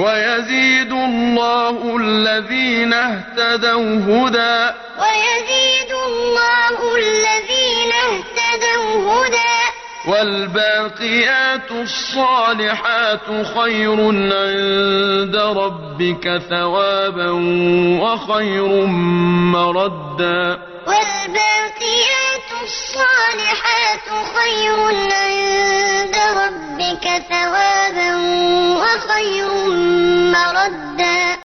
ويزيد الله الذين اهتدوا هدى. ويزيد الله الذين اهتدوا هدى. والباقيات الصالحات خير عند ربك ثوابا وخير مردا. والباقيات الصالحات خير صدا